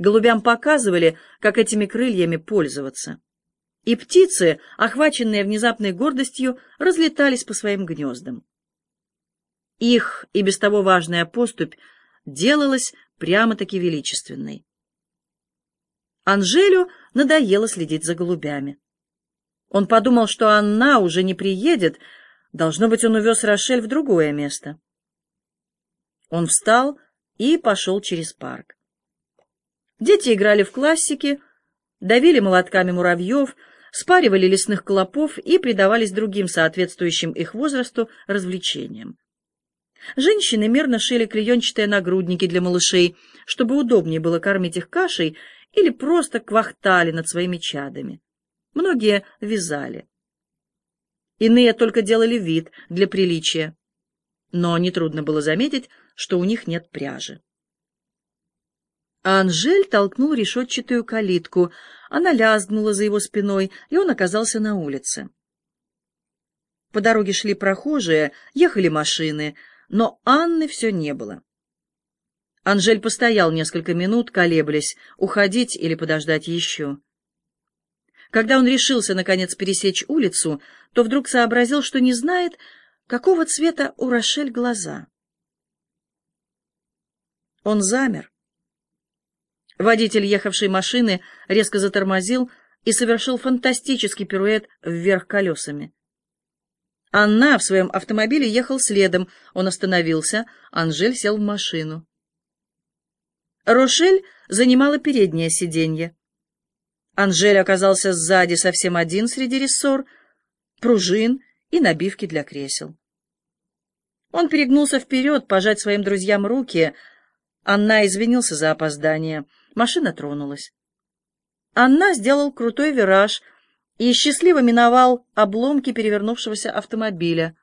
Голубям показывали, как этими крыльями пользоваться. И птицы, охваченные внезапной гордостью, разлетались по своим гнездам. Их и без того важная поступь делалась прямо-таки величественной. Анжелю надоело следить за голубями. Он подумал, что Анна уже не приедет, должно быть, он увез Рошель в другое место. Он встал и пошел через парк. Дети играли в классики, давили молотками муравьев, спаривали лесных клопов и предавались другим соответствующим их возрасту развлечениям. Женщины мерно шили клеенчатые нагрудники для малышей, чтобы удобнее было кормить их кашей, или просто квахтали над своими чадами. Многие вязали. Иные только делали вид для приличия. Но нетрудно было заметить, что у них нет пряжи. А Анжель толкнул решетчатую калитку. Она лязгнула за его спиной, и он оказался на улице. По дороге шли прохожие, ехали машины, но Анны все не было. Анжель постоял несколько минут, колеблясь, уходить или подождать еще. Когда он решился, наконец, пересечь улицу, то вдруг сообразил, что не знает, какого цвета у Рошель глаза. Он замер. Водитель ехавшей машины резко затормозил и совершил фантастический пируэт вверх колесами. Анна в своем автомобиле ехал следом. Он остановился, Анжель сел в машину. Рошель занимала переднее сиденье. Анжель оказался сзади совсем один среди рессор, пружин и набивки для кресел. Он перегнулся вперед, пожать своим друзьям руки. Анна извинился за опоздание. Машина тронулась. Анна сделал крутой вираж и счастливо миновал обломки перевернувшегося автомобиля.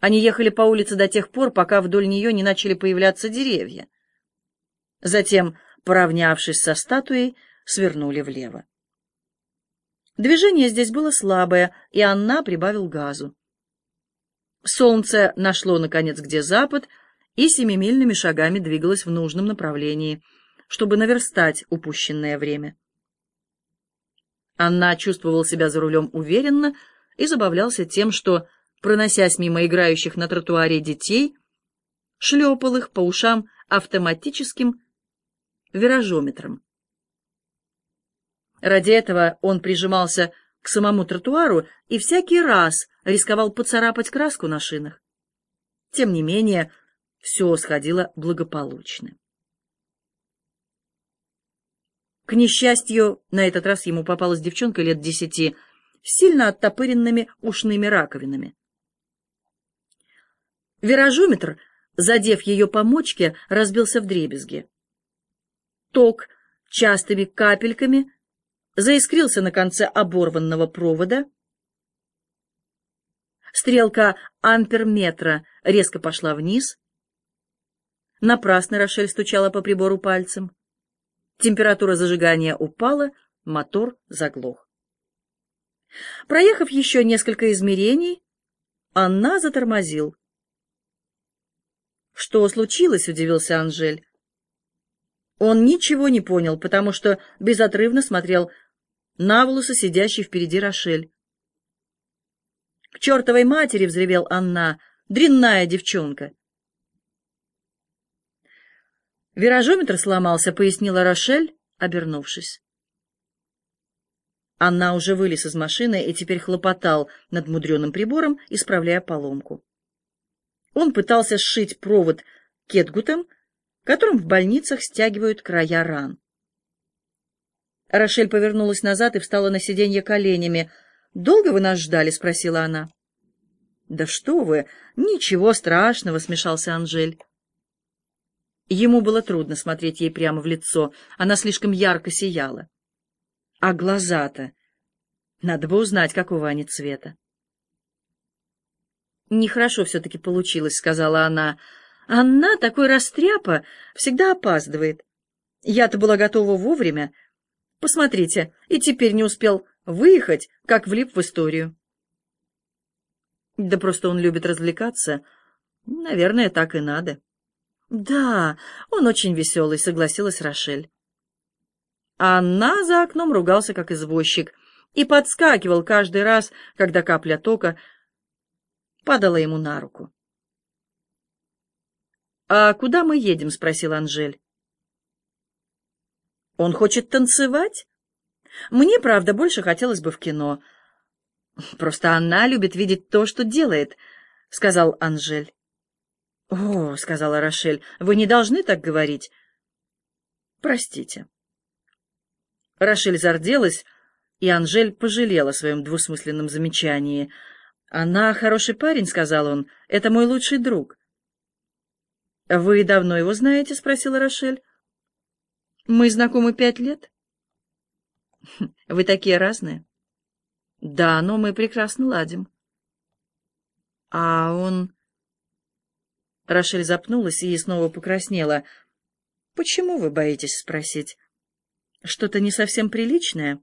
Они ехали по улице до тех пор, пока вдоль нее не начали появляться деревья. Затем, поравнявшись со статуей, свернули влево. Движение здесь было слабое, и Анна прибавил газу. Солнце нашло, наконец, где запад, и семимильными шагами двигалось в нужном направлении, чтобы наверстать упущенное время. Анна чувствовал себя за рулем уверенно и забавлялся тем, что, проносясь мимо играющих на тротуаре детей, шлепал их по ушам автоматическим виражометром. Ради этого он прижимался к самому тротуару и всякий раз рисковал поцарапать краску на шинах. Тем не менее, все сходило благополучно. К несчастью, на этот раз ему попалась девчонка лет десяти с сильно оттопыренными ушными раковинами. Виражометр, задев ее по мочке, разбился в дребезги. Ток частыми капельками заискрился на конце оборванного провода. Стрелка амперметра резко пошла вниз. Напрасно Рошель стучала по прибору пальцем. Температура зажигания упала, мотор заглох. Проехав еще несколько измерений, Анна затормозил. «Что случилось?» — удивился Анжель. Он ничего не понял, потому что безотрывно смотрел на волосы сидящий впереди Рошель. «К чертовой матери!» — взревел Анна. «Дрянная девчонка!» «Виражометр сломался», — пояснила Рошель, обернувшись. Анна уже вылез из машины и теперь хлопотал над мудреным прибором, исправляя поломку. Он пытался сшить провод кетгутом, которым в больницах стягивают края ран. Рошель повернулась назад и встала на сиденье коленями. «Долго вы нас ждали?» — спросила она. «Да что вы! Ничего страшного!» — смешался Анжель. Ему было трудно смотреть ей прямо в лицо. Она слишком ярко сияла. А глаза-то... Надо бы узнать, какого они цвета. «Нехорошо все-таки получилось», — сказала она. Анна, такой растряпа, всегда опаздывает. Я-то была готова вовремя. Посмотрите, и теперь не успел выехать, как влип в историю. Да просто он любит развлекаться. Наверное, так и надо. Да, он очень веселый, согласилась Рошель. Анна за окном ругался, как извозчик, и подскакивал каждый раз, когда капля тока падала ему на руку. «А куда мы едем?» — спросил Анжель. «Он хочет танцевать? Мне, правда, больше хотелось бы в кино. Просто она любит видеть то, что делает», — сказал Анжель. «О», — сказала Рошель, — «вы не должны так говорить». «Простите». Рошель зарделась, и Анжель пожалела о своем двусмысленном замечании. «Она хороший парень», — сказал он, — «это мой лучший друг». «Вы давно его знаете?» — спросила Рошель. «Мы знакомы пять лет». «Вы такие разные?» «Да, но мы прекрасно ладим». «А он...» Рошель запнулась и снова покраснела. «Почему вы боитесь спросить? Что-то не совсем приличное?»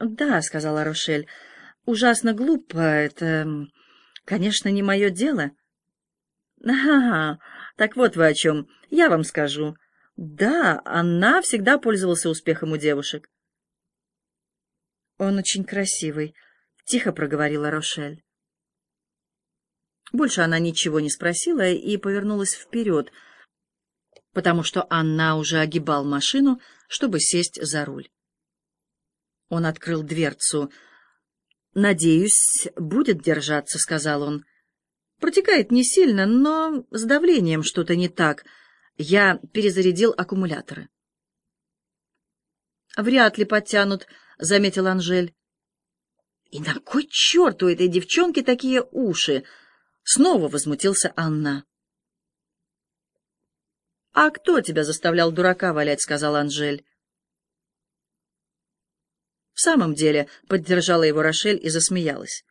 «Да», — сказала Рошель, — «ужасно глупо. Это, конечно, не мое дело». «Ага, так вот вы о чем. Я вам скажу. Да, она всегда пользовался успехом у девушек». «Он очень красивый», — тихо проговорила Рошель. Больше она ничего не спросила и повернулась вперед, потому что Анна уже огибал машину, чтобы сесть за руль. Он открыл дверцу. «Надеюсь, будет держаться», — сказал он. «Протекает не сильно, но с давлением что-то не так. Я перезарядил аккумуляторы». «Вряд ли подтянут», — заметил Анжель. «И на кой черт у этой девчонки такие уши?» Снова возмутился Анна. «А кто тебя заставлял дурака валять?» — сказал Анжель. «В самом деле», — поддержала его Рошель и засмеялась.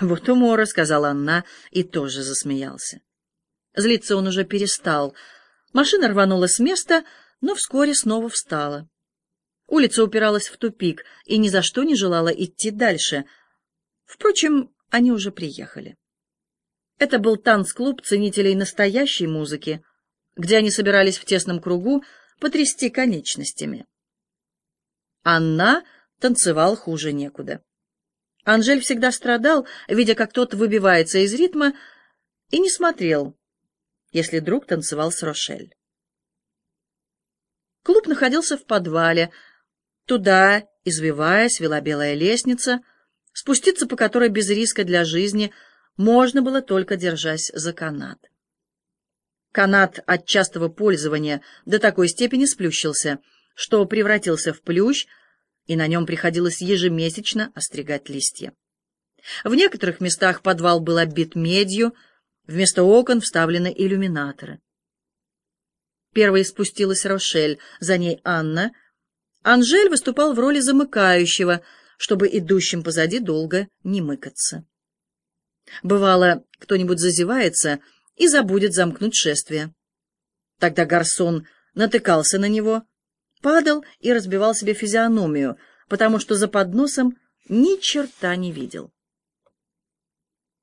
«Вот умора», — сказала Анна и тоже засмеялся. Злиться он уже перестал. Машина рванула с места, но вскоре снова встала. Улица упиралась в тупик и ни за что не желала идти дальше. Впрочем, они уже приехали. Это был танцклуб ценителей настоящей музыки, где они собирались в тесном кругу потрясти конечностями. Анна танцевал хуже некуда. Анжель всегда страдал, видя, как тот выбивается из ритма, и не смотрел, если друг танцевал с Рошель. Клуб находился в подвале. Туда, извиваясь, вела белая лестница — спуститься по которой без риска для жизни можно было только держась за канат. Канат от частого пользования до такой степени сплющился, что превратился в плющ, и на нем приходилось ежемесячно остригать листья. В некоторых местах подвал был оббит медью, вместо окон вставлены иллюминаторы. Первой спустилась Рошель, за ней Анна. Анжель выступал в роли замыкающего — чтобы идущим позади долго не мыкаться. Бывало, кто-нибудь зазевается и забудет замкнуть шествие. Тогда гарсон натыкался на него, падал и разбивал себе физиономию, потому что за подносом ни черта не видел.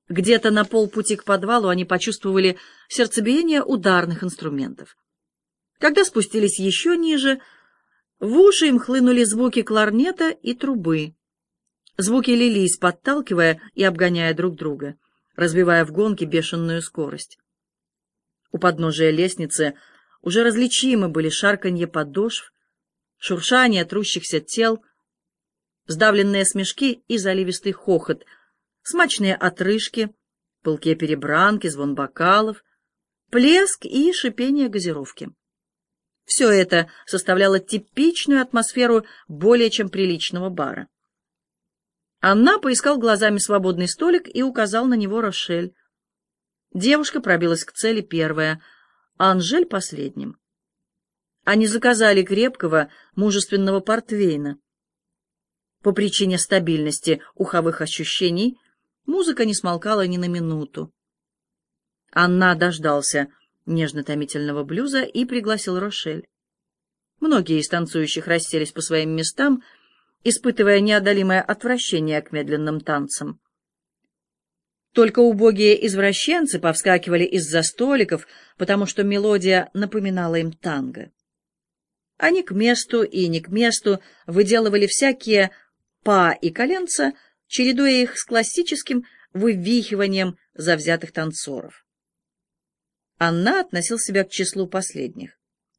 Где-то на полпути к подвалу они почувствовали сердцебиение ударных инструментов. Когда спустились еще ниже, в уши им хлынули звуки кларнета и трубы. Звуки лились, подталкивая и обгоняя друг друга, разбивая в гонке бешеную скорость. У подножия лестницы уже различимы были шарканье подошв, шуршание трущихся тел, сдавленные смешки и заливистый хохот, смачные отрыжки, пылкие перебранки, звон бокалов, плеск и шипение газировки. Все это составляло типичную атмосферу более чем приличного бара. Анна поискал глазами свободный столик и указал на него Рошель. Девушка пробилась к цели первая, а Анжель — последним. Они заказали крепкого, мужественного портвейна. По причине стабильности уховых ощущений музыка не смолкала ни на минуту. Анна дождался нежно-томительного блюза и пригласил Рошель. Многие из танцующих расселись по своим местам — испытывая неодолимое отвращение к медленным танцам. Только убогие извращенцы повскакивали из-за столиков, потому что мелодия напоминала им танго. Они к месту и не к месту выделывали всякие па и коленца, чередуя их с классическим вывихиванием завзятых танцоров. Анна относил себя к числу последних.